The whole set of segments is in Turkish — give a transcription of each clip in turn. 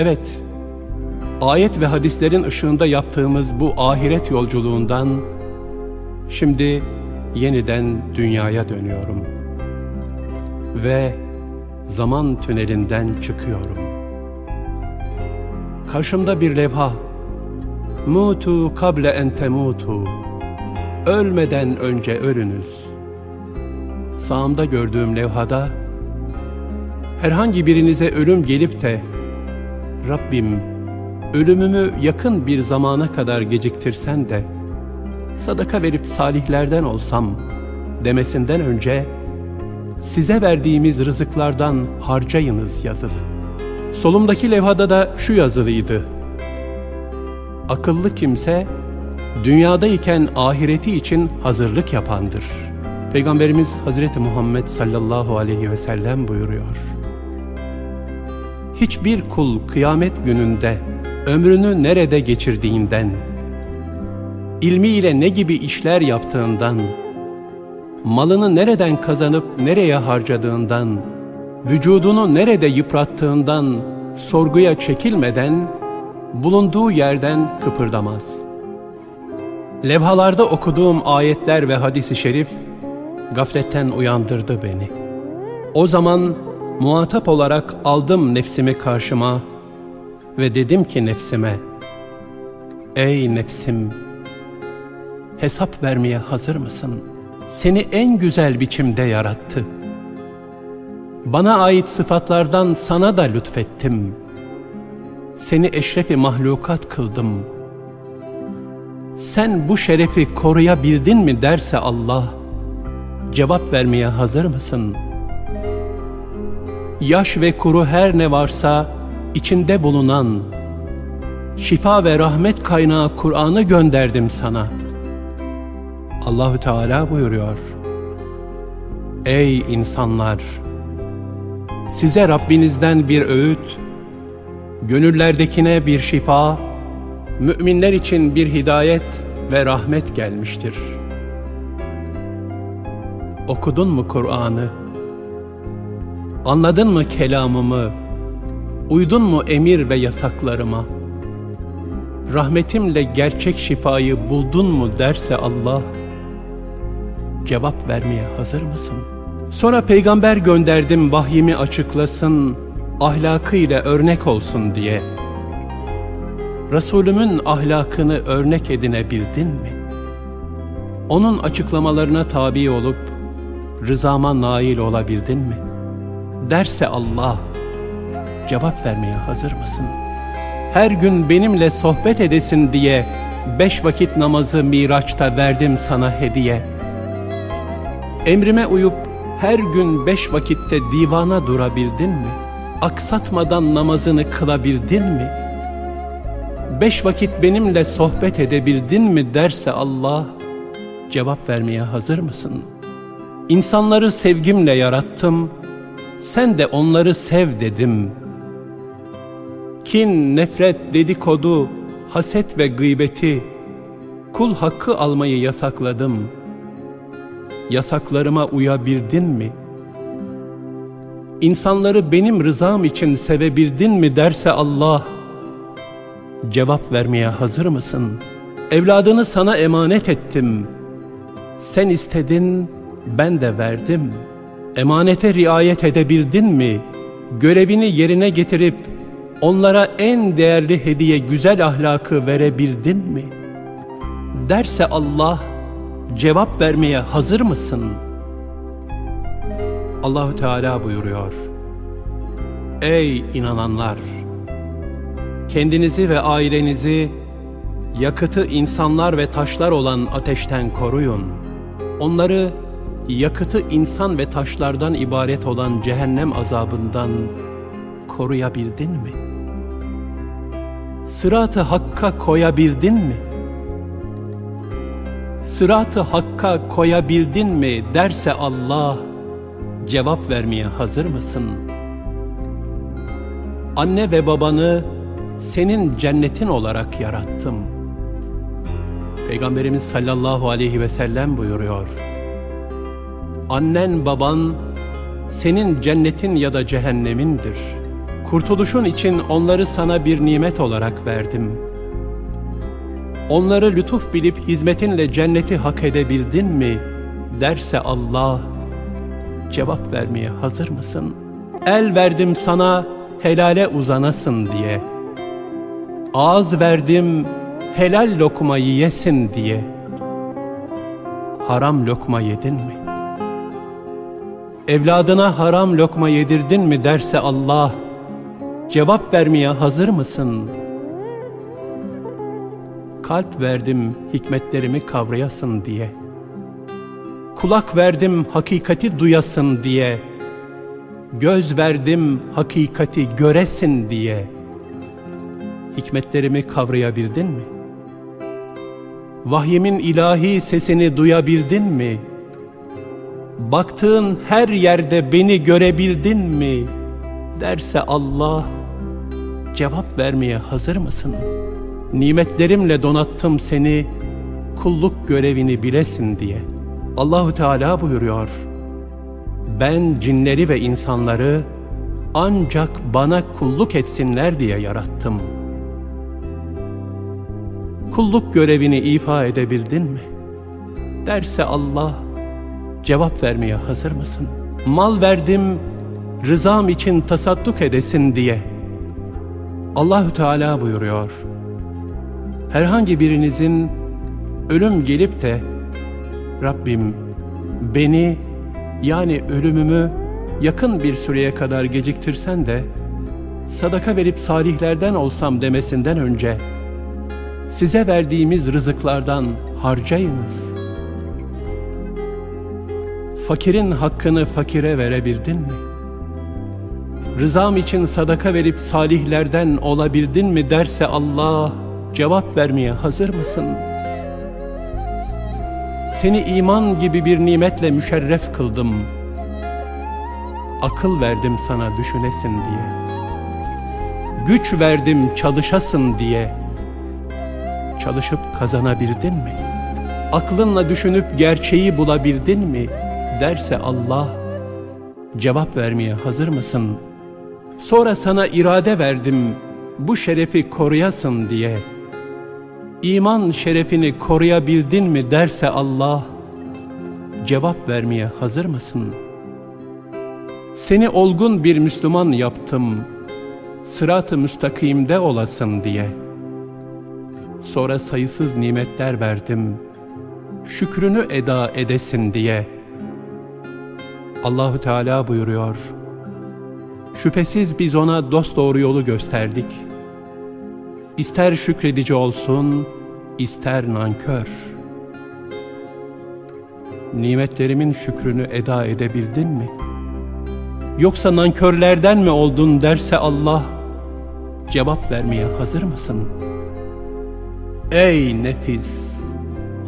Evet, ayet ve hadislerin ışığında yaptığımız bu ahiret yolculuğundan şimdi yeniden dünyaya dönüyorum. Ve zaman tünelinden çıkıyorum. Karşımda bir levha. Mutu kable en temutu. Ölmeden önce ölünüz. Sağımda gördüğüm levhada herhangi birinize ölüm gelip de Rabbim ölümümü yakın bir zamana kadar geciktirsen de sadaka verip salihlerden olsam demesinden önce size verdiğimiz rızıklardan harcayınız yazılı. Solumdaki levhada da şu yazılıydı. Akıllı kimse dünyadayken ahireti için hazırlık yapandır. Peygamberimiz Hazreti Muhammed sallallahu aleyhi ve sellem buyuruyor. Hiçbir kul kıyamet gününde ömrünü nerede geçirdiğinden, ilmiyle ne gibi işler yaptığından, malını nereden kazanıp nereye harcadığından, vücudunu nerede yıprattığından sorguya çekilmeden bulunduğu yerden kıpırdamaz. Levhalarda okuduğum ayetler ve hadisi şerif gafletten uyandırdı beni. O zaman muhatap olarak aldım nefsimi karşıma ve dedim ki nefsime, Ey nefsim, hesap vermeye hazır mısın? Seni en güzel biçimde yarattı. Bana ait sıfatlardan sana da lütfettim. Seni eşrefi mahlukat kıldım. Sen bu şerefi koruyabildin mi derse Allah, cevap vermeye hazır mısın? Yaş ve kuru her ne varsa içinde bulunan, şifa ve rahmet kaynağı Kur'an'ı gönderdim sana. Allahü Teala buyuruyor. Ey insanlar! Size Rabbinizden bir öğüt, gönüllerdekine bir şifa, müminler için bir hidayet ve rahmet gelmiştir. Okudun mu Kur'an'ı? Anladın mı kelamımı? Uydun mu emir ve yasaklarıma? Rahmetimle gerçek şifayı buldun mu derse Allah, cevap vermeye hazır mısın? Sonra peygamber gönderdim vahyimi açıklasın, ahlakıyla örnek olsun diye. Resulümün ahlakını örnek edinebildin mi? Onun açıklamalarına tabi olup rızama nail olabildin mi? Derse Allah, cevap vermeye hazır mısın? Her gün benimle sohbet edesin diye beş vakit namazı Miraç'ta verdim sana hediye. Emrime uyup her gün beş vakitte divana durabildin mi? Aksatmadan namazını kılabildin mi? Beş vakit benimle sohbet edebildin mi derse Allah, cevap vermeye hazır mısın? İnsanları sevgimle yarattım, sen de onları sev dedim. Kin, nefret, dedikodu, haset ve gıybeti, kul hakkı almayı yasakladım. Yasaklarıma uyabildin mi? İnsanları benim rızam için sevebildin mi derse Allah, cevap vermeye hazır mısın? Evladını sana emanet ettim. Sen istedin, ben de verdim. Emanete riayet edebildin mi? Görevini yerine getirip onlara en değerli hediye güzel ahlakı verebildin mi? Derse Allah, cevap vermeye hazır mısın? Allahü Teala buyuruyor. Ey inananlar! Kendinizi ve ailenizi yakıtı insanlar ve taşlar olan ateşten koruyun. Onları yakıtı insan ve taşlardan ibaret olan cehennem azabından koruyabildin mi? Sıratı hakka koyabildin mi? Sıratı hakka koyabildin mi derse Allah, cevap vermeye hazır mısın? Anne ve babanı senin cennetin olarak yarattım. Peygamberimiz sallallahu aleyhi ve sellem buyuruyor. Annen baban senin cennetin ya da cehennemindir. Kurtuluşun için onları sana bir nimet olarak verdim. Onları lütuf bilip hizmetinle cenneti hak edebildin mi? Derse Allah, cevap vermeye hazır mısın? El verdim sana helale uzanasın diye. Ağız verdim helal lokma yiyesin diye. Haram lokma yedin mi? Evladına haram lokma yedirdin mi derse Allah, cevap vermeye hazır mısın? Kalp verdim hikmetlerimi kavrayasın diye. Kulak verdim hakikati duyasın diye. Göz verdim hakikati göresin diye. Hikmetlerimi kavrayabildin mi? Vahyimin ilahi sesini duyabildin mi? Baktığın her yerde beni görebildin mi? Derse Allah, cevap vermeye hazır mısın? Nimetlerimle donattım seni, kulluk görevini bilesin diye. Allahu Teala buyuruyor. Ben cinleri ve insanları ancak bana kulluk etsinler diye yarattım. Kulluk görevini ifa edebildin mi? Derse Allah, cevap vermeye hazır mısın? Mal verdim, rızam için tasadduk edesin diye. Allahü Teala buyuruyor. Herhangi birinizin ölüm gelip de Rabbim beni yani ölümümü yakın bir süreye kadar geciktirsen de sadaka verip salihlerden olsam demesinden önce size verdiğimiz rızıklardan harcayınız. Fakirin hakkını fakire verebildin mi? Rızam için sadaka verip salihlerden olabildin mi derse Allah cevap vermeye hazır mısın? Seni iman gibi bir nimetle müşerref kıldım. Akıl verdim sana düşünesin diye. Güç verdim çalışasın diye. Çalışıp kazanabildin mi? Aklınla düşünüp gerçeği bulabildin mi? Derse Allah, cevap vermeye hazır mısın? Sonra sana irade verdim, bu şerefi koruyasın diye. İman şerefini koruyabildin mi derse Allah, cevap vermeye hazır mısın? Seni olgun bir Müslüman yaptım, sırat-ı müstakimde olasın diye. Sonra sayısız nimetler verdim, şükrünü eda edesin diye. Allahü Teala buyuruyor, Şüphesiz biz ona dost doğru yolu gösterdik. İster şükredici olsun, ister nankör. Nimetlerimin şükrünü eda edebildin mi? Yoksa nankörlerden mi oldun derse Allah, cevap vermeye hazır mısın? Ey nefis!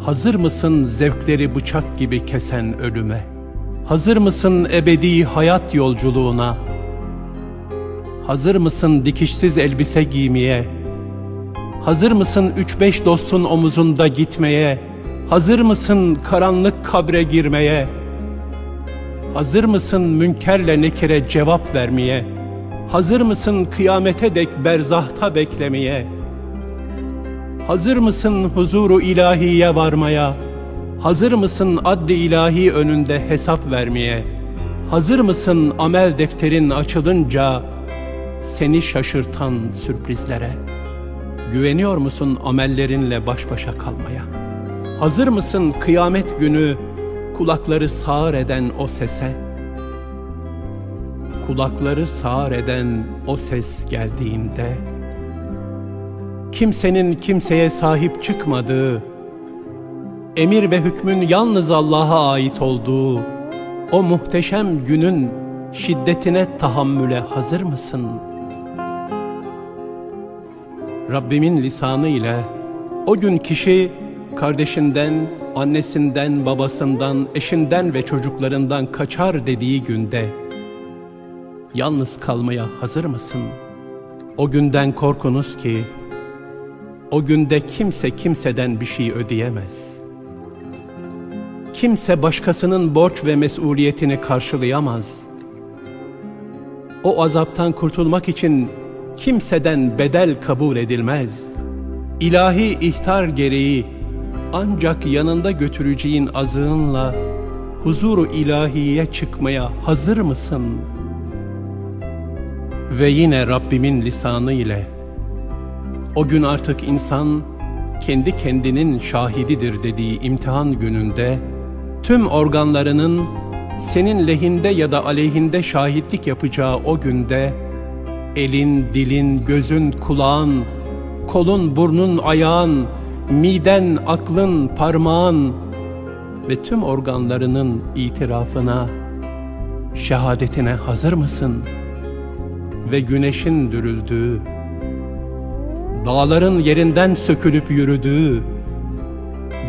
Hazır mısın zevkleri bıçak gibi kesen ölüme? Hazır mısın ebedi hayat yolculuğuna? Hazır mısın dikişsiz elbise giymeye? Hazır mısın üç beş dostun omuzunda gitmeye? Hazır mısın karanlık kabre girmeye? Hazır mısın münkerle nekere cevap vermeye? Hazır mısın kıyamete dek berzahta beklemeye? Hazır mısın huzuru ilahiye varmaya? Hazır mısın adli ilahi önünde hesap vermeye? Hazır mısın amel defterin açılınca seni şaşırtan sürprizlere? Güveniyor musun amellerinle baş başa kalmaya? Hazır mısın kıyamet günü kulakları sağır eden o sese? Kulakları sağır eden o ses geldiğinde kimsenin kimseye sahip çıkmadığı, emir ve hükmün yalnız Allah'a ait olduğu o muhteşem günün şiddetine tahammüle hazır mısın? Rabbimin lisanı ile o gün kişi kardeşinden, annesinden, babasından, eşinden ve çocuklarından kaçar dediği günde yalnız kalmaya hazır mısın? O günden korkunuz ki o günde kimse kimseden bir şey ödeyemez. Kimse başkasının borç ve mesuliyetini karşılayamaz. o azaptan kurtulmak için kimseden bedel kabul edilmez. İlahi ihtar gereği ancak yanında götüreceğin azığınla huzuru ilahiye çıkmaya hazır mısın? Ve yine Rabbimin lisanı ile o gün artık insan kendi kendinin şahididir dediği imtihan gününde tüm organlarının senin lehinde ya da aleyhinde şahitlik yapacağı o günde elin, dilin, gözün, kulağın, kolun, burnun, ayağın, miden, aklın, parmağın ve tüm organlarının itirafına, şehadetine hazır mısın? Ve güneşin dürüldüğü, dağların yerinden sökülüp yürüdüğü,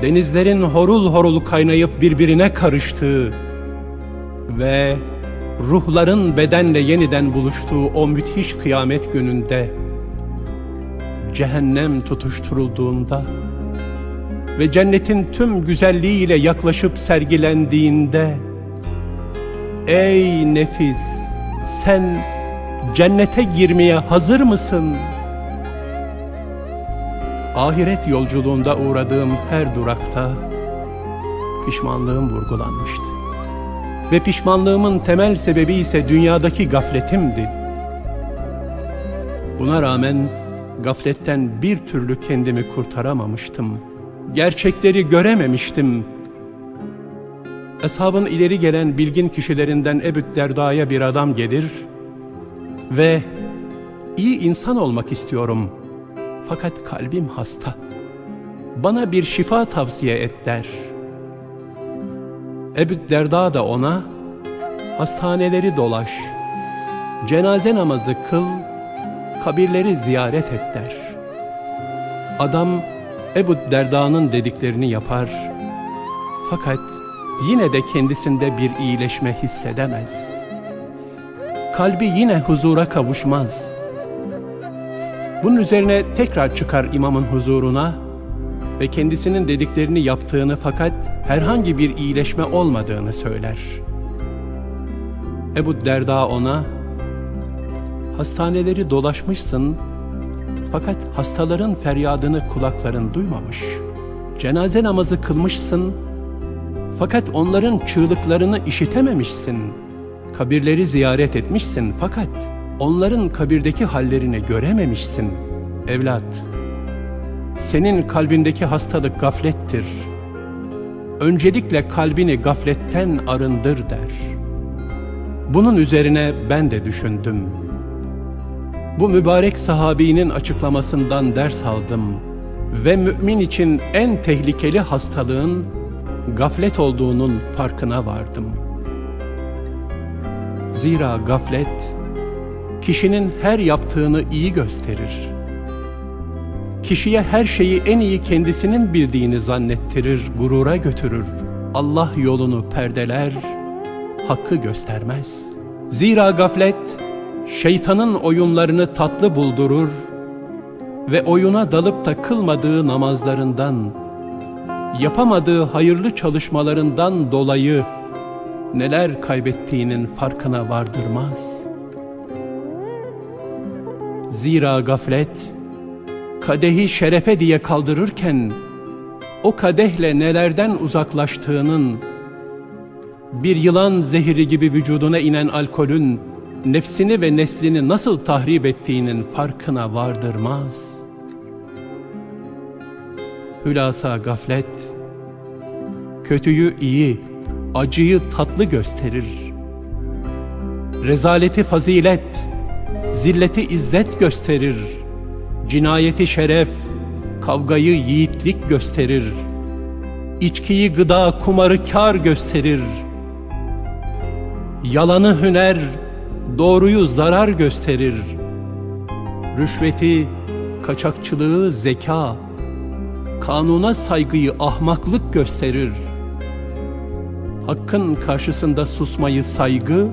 denizlerin horul horul kaynayıp birbirine karıştığı ve ruhların bedenle yeniden buluştuğu o müthiş kıyamet gününde cehennem tutuşturulduğunda ve cennetin tüm güzelliğiyle yaklaşıp sergilendiğinde Ey nefis sen cennete girmeye hazır mısın? Ahiret yolculuğunda uğradığım her durakta pişmanlığım vurgulanmıştı. Ve pişmanlığımın temel sebebi ise dünyadaki gafletimdi. Buna rağmen gafletten bir türlü kendimi kurtaramamıştım. Gerçekleri görememiştim. Eshabın ileri gelen bilgin kişilerinden Ebu Derda'ya bir adam gelir ve iyi insan olmak istiyorum fakat kalbim hasta. Bana bir şifa tavsiye et der. Ebu Derda da ona hastaneleri dolaş, cenaze namazı kıl, kabirleri ziyaret et der. Adam Ebu Derda'nın dediklerini yapar fakat yine de kendisinde bir iyileşme hissedemez. Kalbi yine huzura kavuşmaz. Bunun üzerine tekrar çıkar imamın huzuruna ve kendisinin dediklerini yaptığını fakat herhangi bir iyileşme olmadığını söyler. Ebu Derda ona, hastaneleri dolaşmışsın fakat hastaların feryadını kulakların duymamış. Cenaze namazı kılmışsın fakat onların çığlıklarını işitememişsin. Kabirleri ziyaret etmişsin fakat onların kabirdeki hallerini görememişsin. Evlat, senin kalbindeki hastalık gaflettir. Öncelikle kalbini gafletten arındır der. Bunun üzerine ben de düşündüm. Bu mübarek sahabinin açıklamasından ders aldım ve mümin için en tehlikeli hastalığın gaflet olduğunun farkına vardım. Zira gaflet kişinin her yaptığını iyi gösterir. Kişiye her şeyi en iyi kendisinin bildiğini zannettirir, gurura götürür. Allah yolunu perdeler, hakkı göstermez. Zira gaflet, şeytanın oyunlarını tatlı buldurur ve oyuna dalıp da kılmadığı namazlarından, yapamadığı hayırlı çalışmalarından dolayı neler kaybettiğinin farkına vardırmaz.'' Zira gaflet, kadehi şerefe diye kaldırırken, o kadehle nelerden uzaklaştığının, bir yılan zehri gibi vücuduna inen alkolün, nefsini ve neslini nasıl tahrip ettiğinin farkına vardırmaz. Hülasa gaflet, kötüyü iyi, acıyı tatlı gösterir. Rezaleti fazilet, zilleti izzet gösterir, cinayeti şeref, kavgayı yiğitlik gösterir, içkiyi gıda, kumarı kar gösterir, yalanı hüner, doğruyu zarar gösterir, rüşveti, kaçakçılığı zeka, kanuna saygıyı ahmaklık gösterir, hakkın karşısında susmayı saygı,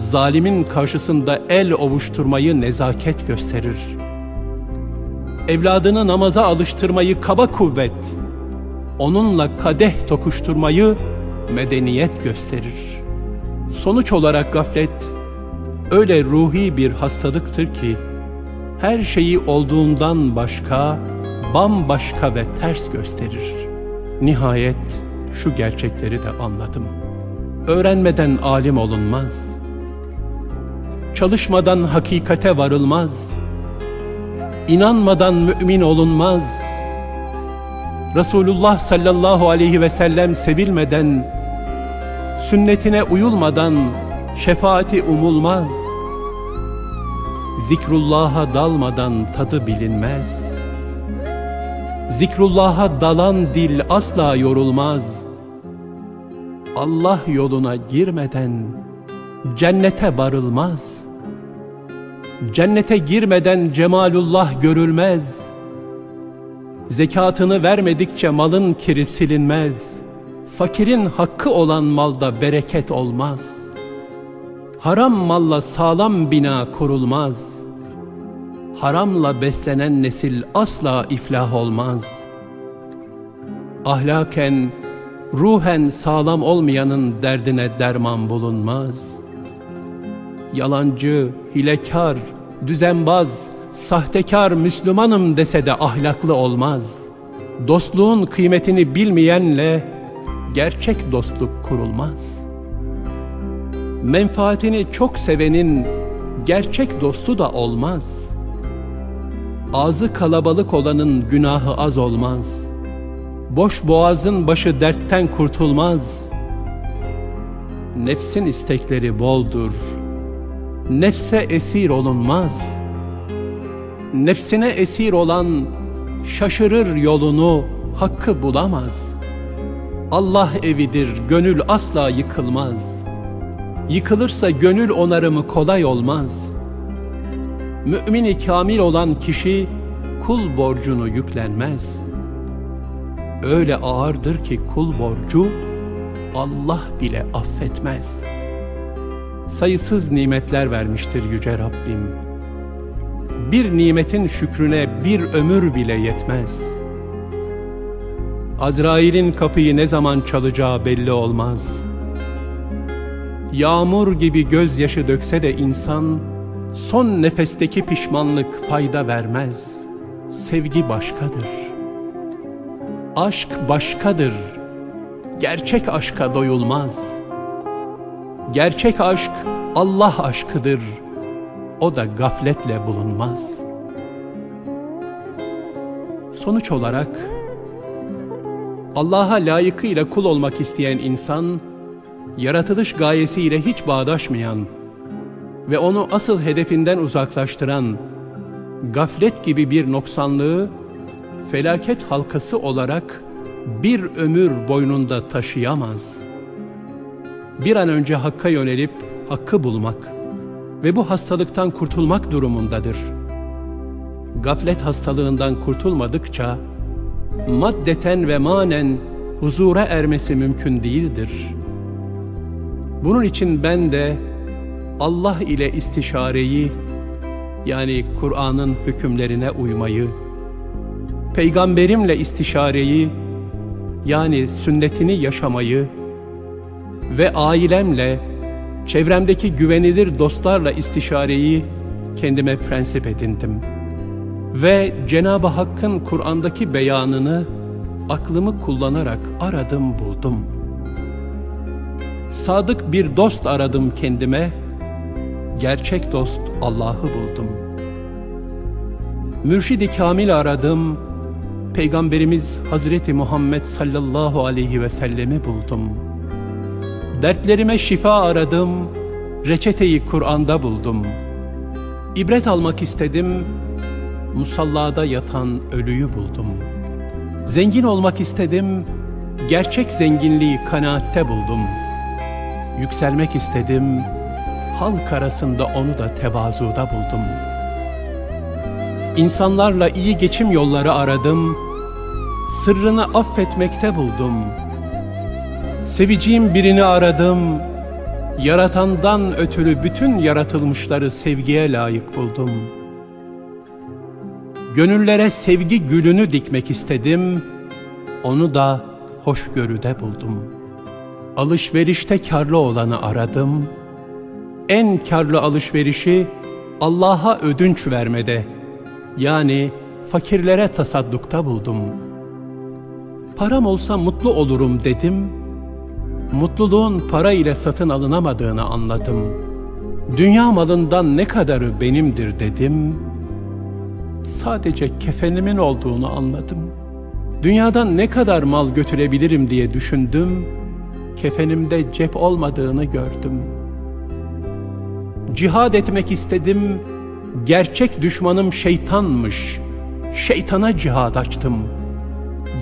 zalimin karşısında el ovuşturmayı nezaket gösterir. Evladını namaza alıştırmayı kaba kuvvet, onunla kadeh tokuşturmayı medeniyet gösterir. Sonuç olarak gaflet, öyle ruhi bir hastalıktır ki, her şeyi olduğundan başka, bambaşka ve ters gösterir. Nihayet şu gerçekleri de anladım. Öğrenmeden alim olunmaz. Çalışmadan hakikate varılmaz. İnanmadan mümin olunmaz. Resulullah sallallahu aleyhi ve sellem sevilmeden, sünnetine uyulmadan şefaati umulmaz. Zikrullah'a dalmadan tadı bilinmez. Zikrullah'a dalan dil asla yorulmaz. Allah yoluna girmeden cennete varılmaz. Cennete girmeden cemalullah görülmez. Zekatını vermedikçe malın kiri silinmez. Fakirin hakkı olan malda bereket olmaz. Haram malla sağlam bina kurulmaz. Haramla beslenen nesil asla iflah olmaz. Ahlaken, ruhen sağlam olmayanın derdine derman bulunmaz. Yalancı, hilekar, düzenbaz, sahtekar Müslümanım dese de ahlaklı olmaz. Dostluğun kıymetini bilmeyenle gerçek dostluk kurulmaz. Menfaatini çok sevenin gerçek dostu da olmaz. Ağzı kalabalık olanın günahı az olmaz. Boş boğazın başı dertten kurtulmaz. Nefsin istekleri boldur. Nefse esir olunmaz. Nefsine esir olan şaşırır yolunu, hakkı bulamaz.'' Allah evidir, gönül asla yıkılmaz. Yıkılırsa gönül onarımı kolay olmaz. Mümini kamil olan kişi kul borcunu yüklenmez. Öyle ağırdır ki kul borcu Allah bile affetmez. Sayısız nimetler vermiştir yüce Rabbim. Bir nimetin şükrüne bir ömür bile yetmez.'' Azrail'in kapıyı ne zaman çalacağı belli olmaz. Yağmur gibi gözyaşı dökse de insan, son nefesteki pişmanlık fayda vermez. Sevgi başkadır. Aşk başkadır. Gerçek aşka doyulmaz. Gerçek aşk Allah aşkıdır. O da gafletle bulunmaz. Sonuç olarak, Allah'a layıkıyla kul olmak isteyen insan, yaratılış gayesiyle hiç bağdaşmayan ve onu asıl hedefinden uzaklaştıran gaflet gibi bir noksanlığı felaket halkası olarak bir ömür boynunda taşıyamaz. Bir an önce Hakk'a yönelip Hakk'ı bulmak ve bu hastalıktan kurtulmak durumundadır. Gaflet hastalığından kurtulmadıkça, maddeten ve manen huzura ermesi mümkün değildir. Bunun için ben de Allah ile istişareyi yani Kur'an'ın hükümlerine uymayı, peygamberimle istişareyi yani sünnetini yaşamayı ve ailemle, çevremdeki güvenilir dostlarla istişareyi kendime prensip edindim.'' Ve Cenab-ı Hakk'ın Kur'an'daki beyanını aklımı kullanarak aradım buldum. Sadık bir dost aradım kendime, gerçek dost Allah'ı buldum. Mürşidi Kamil aradım, Peygamberimiz Hazreti Muhammed sallallahu aleyhi ve sellemi buldum. Dertlerime şifa aradım, reçeteyi Kur'an'da buldum. İbret almak istedim, musallada yatan ölüyü buldum. Zengin olmak istedim, gerçek zenginliği kanaatte buldum. Yükselmek istedim, halk arasında onu da tevazuda buldum. İnsanlarla iyi geçim yolları aradım, sırrını affetmekte buldum. Seveceğim birini aradım, yaratandan ötürü bütün yaratılmışları sevgiye layık buldum.'' Gönüllere sevgi gülünü dikmek istedim, onu da hoşgörüde buldum. Alışverişte karlı olanı aradım, en karlı alışverişi Allah'a ödünç vermede, yani fakirlere tasaddukta buldum. Param olsa mutlu olurum dedim, mutluluğun para ile satın alınamadığını anladım. Dünya malından ne kadarı benimdir dedim, sadece kefenimin olduğunu anladım. Dünyadan ne kadar mal götürebilirim diye düşündüm, kefenimde cep olmadığını gördüm. Cihad etmek istedim, gerçek düşmanım şeytanmış. Şeytana cihad açtım.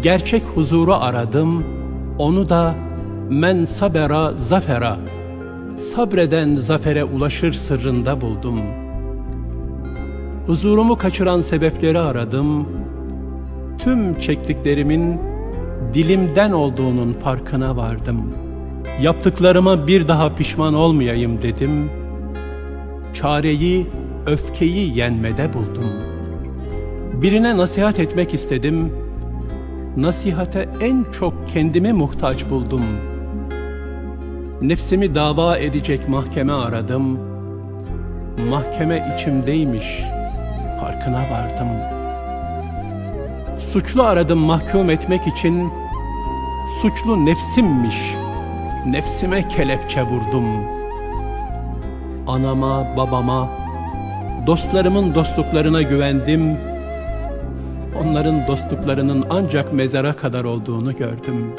Gerçek huzuru aradım, onu da men sabera zafera, sabreden zafere ulaşır sırrında buldum. Huzurumu kaçıran sebepleri aradım, tüm çektiklerimin dilimden olduğunun farkına vardım. Yaptıklarıma bir daha pişman olmayayım dedim. Çareyi, öfkeyi yenmede buldum. Birine nasihat etmek istedim. Nasihate en çok kendimi muhtaç buldum. Nefsimi dava edecek mahkeme aradım. Mahkeme içimdeymiş, farkına vardım.'' Suçlu aradım mahkum etmek için, suçlu nefsimmiş, nefsime kelepçe vurdum. Anama, babama, dostlarımın dostluklarına güvendim, onların dostluklarının ancak mezara kadar olduğunu gördüm.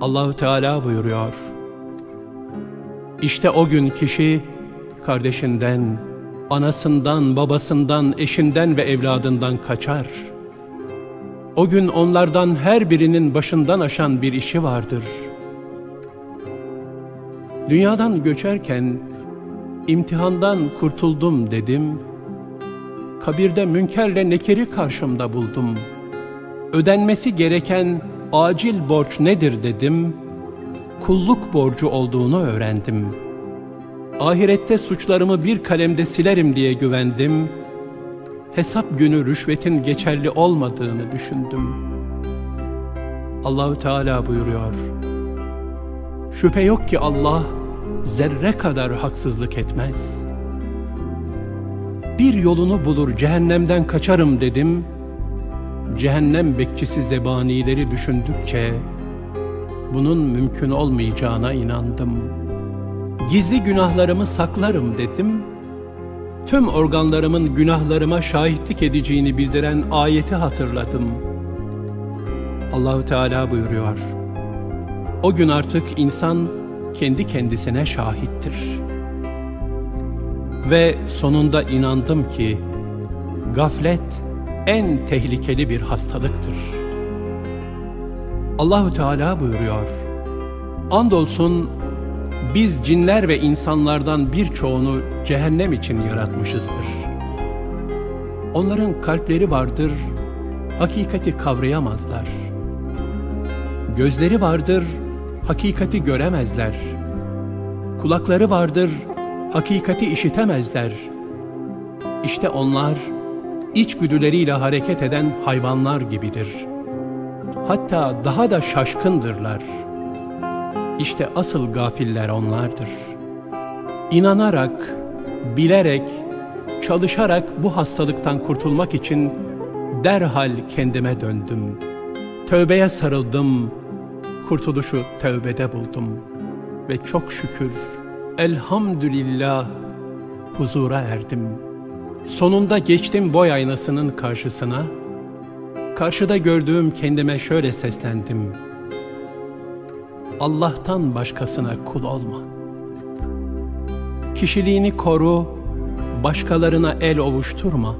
Allahü Teala buyuruyor, İşte o gün kişi kardeşinden, anasından, babasından, eşinden ve evladından kaçar. O gün onlardan her birinin başından aşan bir işi vardır. Dünyadan göçerken imtihandan kurtuldum dedim. Kabirde münkerle nekeri karşımda buldum. Ödenmesi gereken acil borç nedir dedim. Kulluk borcu olduğunu öğrendim.'' ahirette suçlarımı bir kalemde silerim diye güvendim. Hesap günü rüşvetin geçerli olmadığını düşündüm. Allahü Teala buyuruyor. Şüphe yok ki Allah zerre kadar haksızlık etmez. Bir yolunu bulur cehennemden kaçarım dedim. Cehennem bekçisi zebanileri düşündükçe bunun mümkün olmayacağına inandım.'' Gizli günahlarımı saklarım dedim. Tüm organlarımın günahlarıma şahitlik edeceğini bildiren ayeti hatırladım. Allahü Teala buyuruyor. O gün artık insan kendi kendisine şahittir. Ve sonunda inandım ki gaflet en tehlikeli bir hastalıktır. Allahü Teala buyuruyor. Andolsun biz cinler ve insanlardan birçoğunu cehennem için yaratmışızdır. Onların kalpleri vardır, hakikati kavrayamazlar. Gözleri vardır, hakikati göremezler. Kulakları vardır, hakikati işitemezler. İşte onlar içgüdüleriyle hareket eden hayvanlar gibidir. Hatta daha da şaşkındırlar.'' İşte asıl gafiller onlardır. İnanarak, bilerek, çalışarak bu hastalıktan kurtulmak için derhal kendime döndüm. Tövbeye sarıldım, kurtuluşu tövbede buldum. Ve çok şükür, elhamdülillah huzura erdim. Sonunda geçtim boy aynasının karşısına, karşıda gördüğüm kendime şöyle seslendim. Allah'tan başkasına kul olma. Kişiliğini koru, başkalarına el ovuşturma.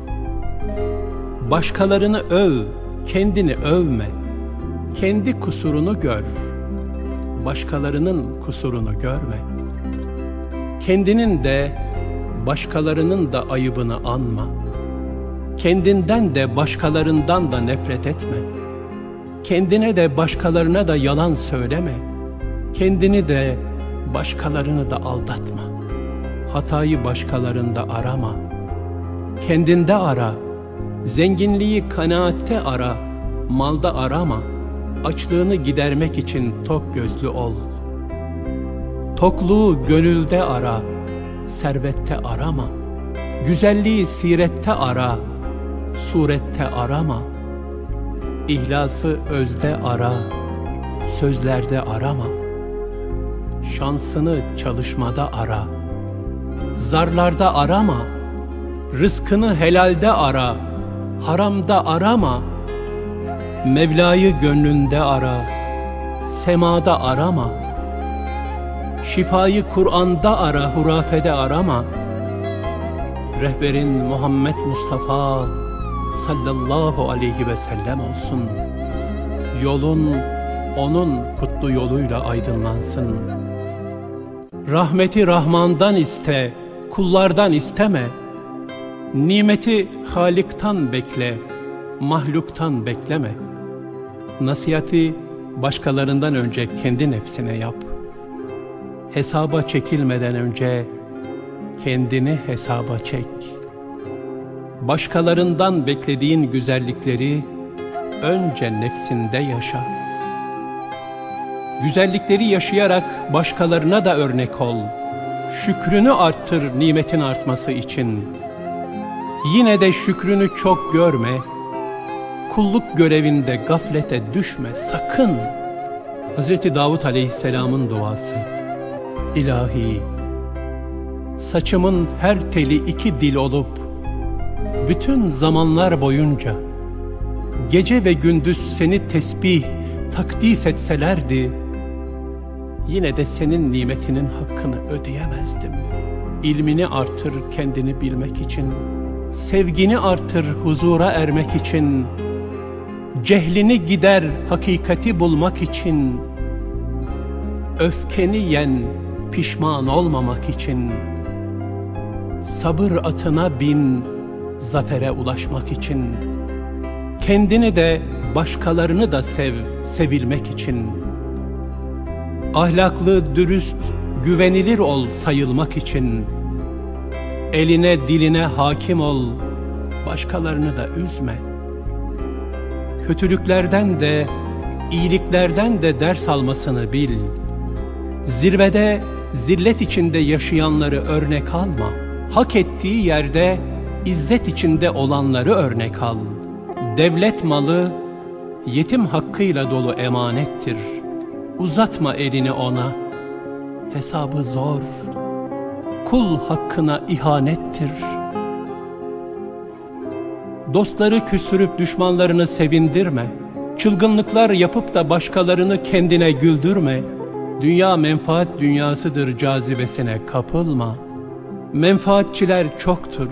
Başkalarını öv, kendini övme. Kendi kusurunu gör. Başkalarının kusurunu görme. Kendinin de başkalarının da ayıbını anma. Kendinden de başkalarından da nefret etme. Kendine de başkalarına da yalan söyleme.'' Kendini de başkalarını da aldatma. Hatayı başkalarında arama. Kendinde ara. Zenginliği kanaatte ara. Malda arama. Açlığını gidermek için tok gözlü ol. Tokluğu gönülde ara, servette arama. Güzelliği sirette ara, surette arama. İhlası özde ara, sözlerde arama. Şansını çalışmada ara, zarlarda arama. Rızkını helalde ara, haramda arama. Mevla'yı gönlünde ara, semada arama. Şifayı Kur'an'da ara, hurafede arama. Rehberin Muhammed Mustafa sallallahu aleyhi ve sellem olsun. Yolun onun kutlu yoluyla aydınlansın. Rahmeti Rahman'dan iste, kullardan isteme. Nimeti Halik'tan bekle, mahluktan bekleme. Nasihati başkalarından önce kendi nefsine yap. Hesaba çekilmeden önce kendini hesaba çek. Başkalarından beklediğin güzellikleri önce nefsinde yaşa. Güzellikleri yaşayarak başkalarına da örnek ol. Şükrünü arttır nimetin artması için. Yine de şükrünü çok görme. Kulluk görevinde gaflete düşme sakın. Hazreti Davut Aleyhisselam'ın duası. İlahi, saçımın her teli iki dil olup, bütün zamanlar boyunca, gece ve gündüz seni tesbih, takdis etselerdi, yine de senin nimetinin hakkını ödeyemezdim. İlmini artır kendini bilmek için, sevgini artır huzura ermek için, cehlini gider hakikati bulmak için, öfkeni yen pişman olmamak için, sabır atına bin zafere ulaşmak için, kendini de başkalarını da sev, sevilmek için, ahlaklı, dürüst, güvenilir ol sayılmak için, eline diline hakim ol, başkalarını da üzme. Kötülüklerden de, iyiliklerden de ders almasını bil. Zirvede, zillet içinde yaşayanları örnek alma. Hak ettiği yerde, izzet içinde olanları örnek al. Devlet malı, yetim hakkıyla dolu emanettir. Uzatma elini ona, hesabı zor. Kul hakkına ihanettir. Dostları küstürüp düşmanlarını sevindirme. Çılgınlıklar yapıp da başkalarını kendine güldürme. Dünya menfaat dünyasıdır cazibesine kapılma. Menfaatçiler çoktur.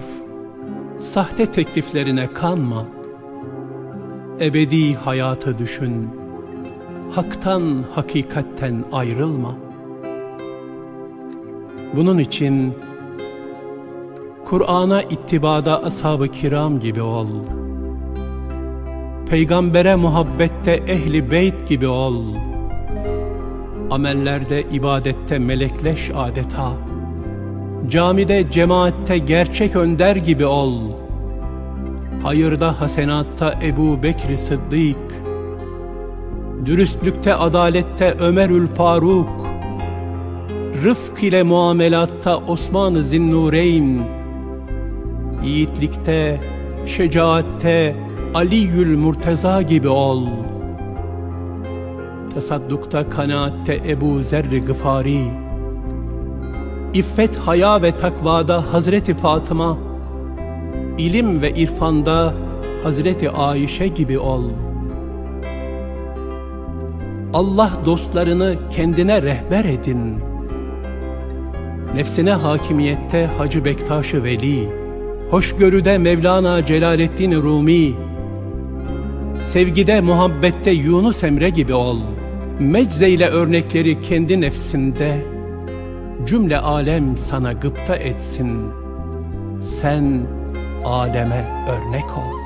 Sahte tekliflerine kanma. Ebedi hayatı düşün. Haktan, hakikatten ayrılma. Bunun için Kur'an'a ittibada ashab-ı kiram gibi ol. Peygambere muhabbette ehli beyt gibi ol. Amellerde, ibadette melekleş adeta. Camide, cemaatte gerçek önder gibi ol. Hayırda, hasenatta Ebu Bekri Sıddık. Dürüstlükte, adalette Ömerül Faruk. Rıfk ile muamelatta Osman-ı Zinnureyn. Yiğitlikte, şecaatte Ali'yül Murteza gibi ol. Tasaddukta, kanaatte Ebu Zerri Gıfari. İffet, haya ve takvada Hazreti Fatıma. İlim ve irfanda Hazreti Ayşe gibi ol. Allah dostlarını kendine rehber edin. Nefsine hakimiyette Hacı Bektaş-ı Veli, hoşgörüde Mevlana Celaleddin Rumi, sevgide muhabbette Yunus Emre gibi ol. Meczeyle örnekleri kendi nefsinde, cümle alem sana gıpta etsin. Sen aleme örnek ol.''